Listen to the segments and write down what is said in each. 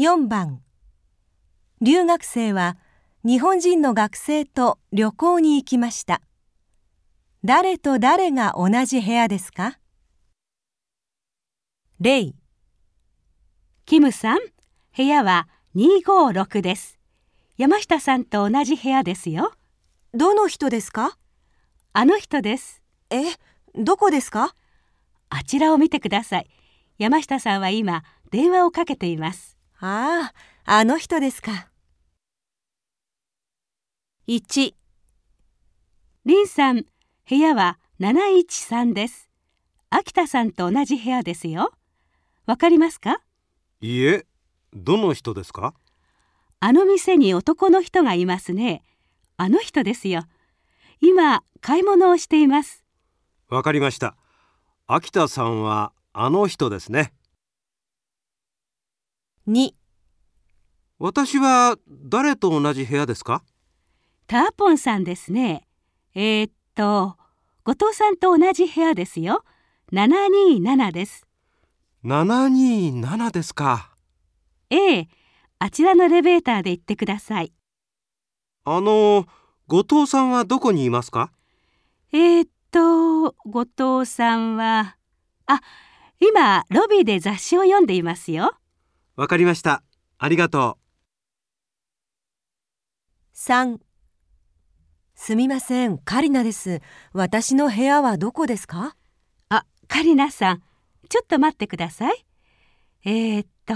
4番。留学生は日本人の学生と旅行に行きました。誰と誰が同じ部屋ですか？例キムさん部屋は256です。山下さんと同じ部屋ですよ。どの人ですか？あの人です。えどこですか？あちらを見てください。山下さんは今電話をかけていますあああの人ですか。1リンさん部屋は713です。秋田さんと同じ部屋ですよ。わかりますか？いいえどの人ですか？あの店に男の人がいますね。あの人ですよ。今買い物をしています。わかりました。秋田さんはあの人ですね2私は誰と同じ部屋ですか？ターポンさんですね。えー、っと後藤さんと同じ部屋ですよ。727です。727ですか。ええあちらのエレベーターで行ってください。あの後藤さんはどこにいますか？えー、っと後藤さんはあ今ロビーで雑誌を読んでいますよわかりました。ありがとう。3すみません。カリナです。私の部屋はどこですか？あカリナさん。ちょっと待ってください。えー、っと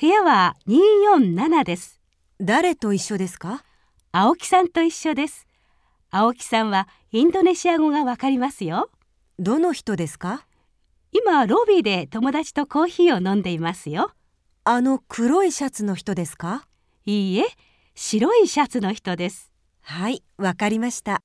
部屋は247です。誰と一緒ですか？青木さんと一緒です。青木さんはインドネシア語がわかりますよ。どの人ですか？今ロビーで友達とコーヒーを飲んでいますよあの黒いシャツの人ですか？いいえ白いシャツの人です。はいわかりました